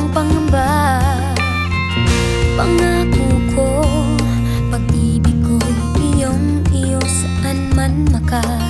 ang pangamba Pangako ko Pag-ibig ko'y iyong iyo saan man makas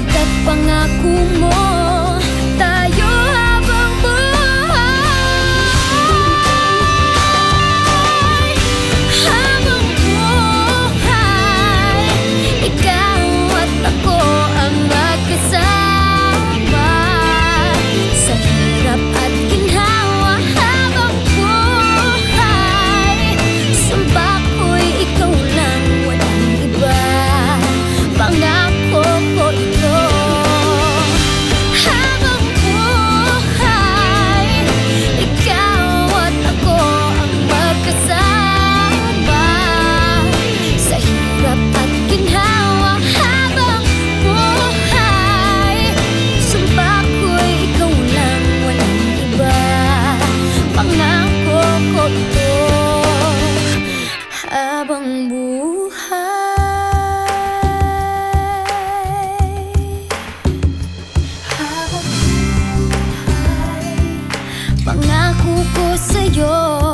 Pagkat pangako mo Pangako ko